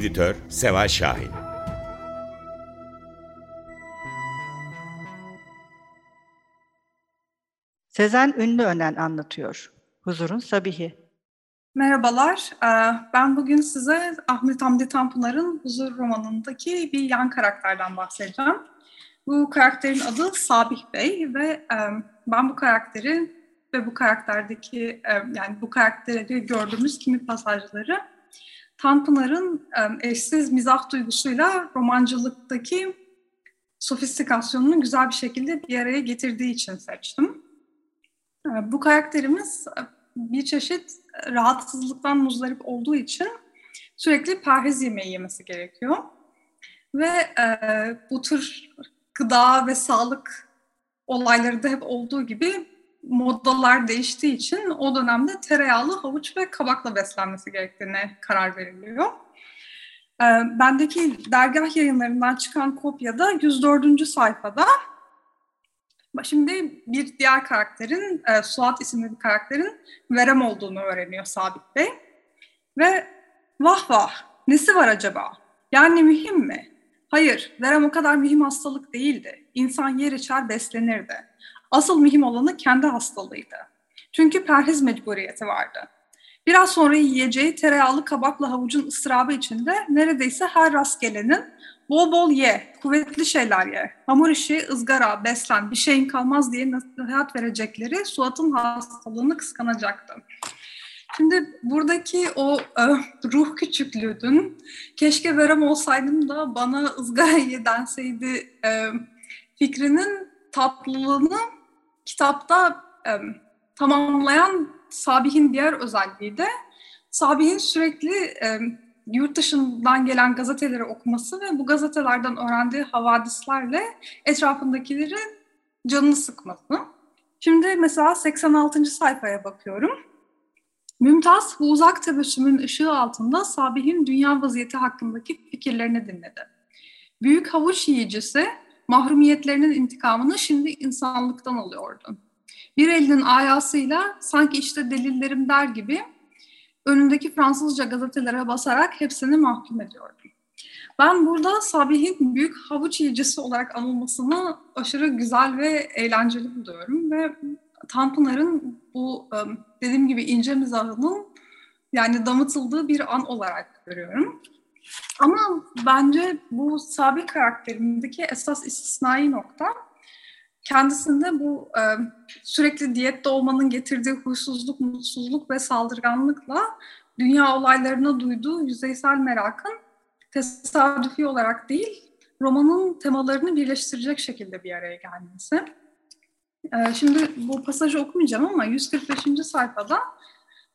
Editör Seval Şahin Sezen Ünlüönen anlatıyor. Huzurun Sabihi. Merhabalar, ee, ben bugün size Ahmet Hamdi Tanpınar'ın Huzur romanındaki bir yan karakterden bahsedeceğim. Bu karakterin adı Sabih Bey ve e, ben bu karakteri ve bu karakterdeki e, yani bu karakteri gördüğümüz kimi pasajları Tanpınar'ın eşsiz mizah duygusuyla romancılıktaki sofistikasyonunu güzel bir şekilde bir araya getirdiği için seçtim. Bu karakterimiz bir çeşit rahatsızlıktan muzdarip olduğu için sürekli perhiz yemeği yemesi gerekiyor. Ve e, bu tür gıda ve sağlık olayları da hep olduğu gibi modalar değiştiği için o dönemde tereyağlı havuç ve kabakla beslenmesi gerektiğine karar veriliyor. Ee, bendeki dergah yayınlarından çıkan kopyada 104. sayfada şimdi bir diğer karakterin, e, Suat isimli bir karakterin verem olduğunu öğreniyor Sabit Bey. Ve vah vah nesi var acaba? Yani mühim mi? Hayır, verem o kadar mühim hastalık değildi. İnsan yer içer beslenirdi. Asıl mühim olanı kendi hastalığıydı. Çünkü perhiz mecburiyeti vardı. Biraz sonra yiyeceği tereyağlı kabakla havucun ıstırabı içinde neredeyse her rast gelenin bol bol ye, kuvvetli şeyler ye, hamur işi, ızgara, beslen, bir şeyin kalmaz diye nasihat verecekleri Suat'ın hastalığını kıskanacaktı. Şimdi buradaki o e, ruh küçüklüğün keşke verem olsaydım da bana ızgara ye denseydi e, fikrinin tatlılığını kitapta e, tamamlayan Sabih'in diğer özelliği de Sabih'in sürekli e, yurt dışından gelen gazeteleri okuması ve bu gazetelerden öğrendiği havadislerle etrafındakilerin canını sıkması. Şimdi mesela 86. sayfaya bakıyorum. Mümtaz bu uzak tebessümün ışığı altında Sabih'in dünya vaziyeti hakkındaki fikirlerini dinledi. Büyük havuç yiyicisi mahrumiyetlerinin intikamını şimdi insanlıktan alıyordu. Bir elinin ayasıyla sanki işte delillerim der gibi önündeki Fransızca gazetelere basarak hepsini mahkum ediyordu. Ben burada Sabih'in büyük havuç yiyicisi olarak anılmasını aşırı güzel ve eğlenceli buluyorum ve Tanpınar'ın bu dediğim gibi ince mizahının yani damıtıldığı bir an olarak görüyorum. Ama bence bu Sabih karakterindeki esas istisnai nokta kendisinde bu e, sürekli diyette olmanın getirdiği huysuzluk, mutsuzluk ve saldırganlıkla dünya olaylarına duyduğu yüzeysel merakın tesadüfi olarak değil, romanın temalarını birleştirecek şekilde bir araya gelmesi. E, şimdi bu pasajı okumayacağım ama 145. sayfada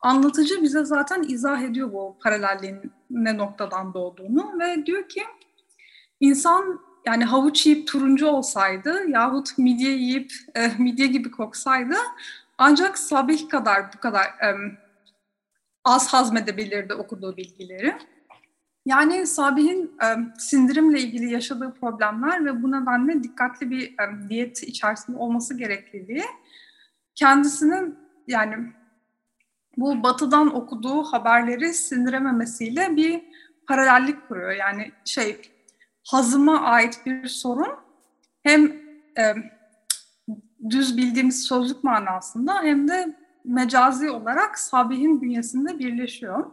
anlatıcı bize zaten izah ediyor bu paralelliğin ne noktadan doğduğunu ve diyor ki insan yani havuç yiyip turuncu olsaydı yahut midye yiyip e, midye gibi koksaydı ancak sabih kadar bu kadar e, az hazmedebilirdi okuduğu bilgileri. Yani Sabih'in e, sindirimle ilgili yaşadığı problemler ve bu nedenle dikkatli bir e, diyet içerisinde olması gerekliliği kendisinin yani bu batıdan okuduğu haberleri sindirememesiyle bir paralellik kuruyor. Yani şey hazıma ait bir sorun hem e, düz bildiğimiz sözlük manasında hem de mecazi olarak Sabih'in bünyesinde birleşiyor.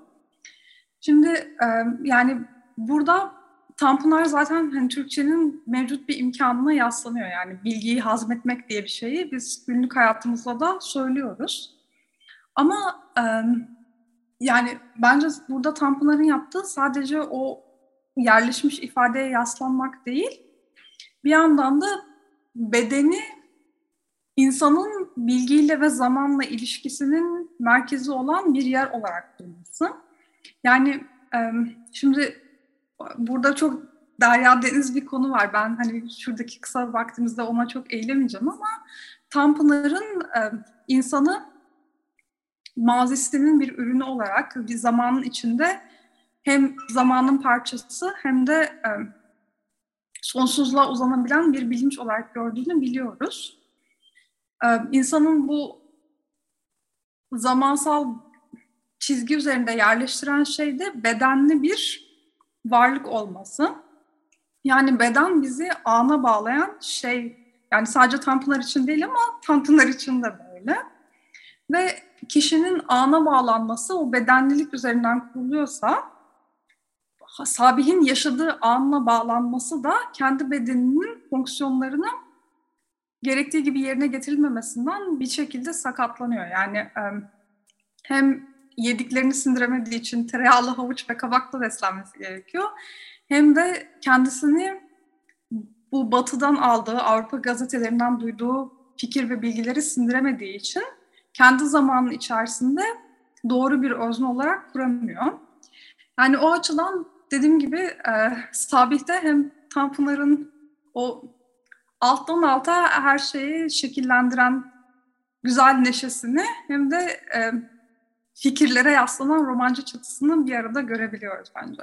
Şimdi e, yani burada Tanpınar zaten hani Türkçenin mevcut bir imkanına yaslanıyor. Yani bilgiyi hazmetmek diye bir şeyi biz günlük hayatımızda da söylüyoruz. Ama e, yani bence burada Tanpınar'ın yaptığı sadece o yerleşmiş ifadeye yaslanmak değil, bir yandan da bedeni insanın bilgiyle ve zamanla ilişkisinin merkezi olan bir yer olarak durması. Yani şimdi burada çok derya deniz bir konu var. Ben hani şuradaki kısa vaktimizde ona çok eğilemeyeceğim ama Tanpınar'ın insanı mazisinin bir ürünü olarak bir zamanın içinde hem zamanın parçası hem de e, sonsuzluğa uzanabilen bir bilinç olarak gördüğünü biliyoruz. E, insanın bu zamansal çizgi üzerinde yerleştiren şey de bedenli bir varlık olması. Yani beden bizi ana bağlayan şey. Yani sadece Tanpınar için değil ama Tanpınar için de böyle. Ve kişinin ana bağlanması o bedenlilik üzerinden kuruluyorsa Sabih'in yaşadığı anla bağlanması da kendi bedeninin fonksiyonlarını gerektiği gibi yerine getirilmemesinden bir şekilde sakatlanıyor. Yani hem yediklerini sindiremediği için tereyağlı havuç ve kabakla beslenmesi gerekiyor. Hem de kendisini bu batıdan aldığı, Avrupa gazetelerinden duyduğu fikir ve bilgileri sindiremediği için kendi zamanının içerisinde doğru bir özne olarak kuramıyor. Yani o açıdan dediğim gibi e, Sabih'te hem Tanpınar'ın o alttan alta her şeyi şekillendiren güzel neşesini hem de e, fikirlere yaslanan romancı çatısını bir arada görebiliyoruz bence.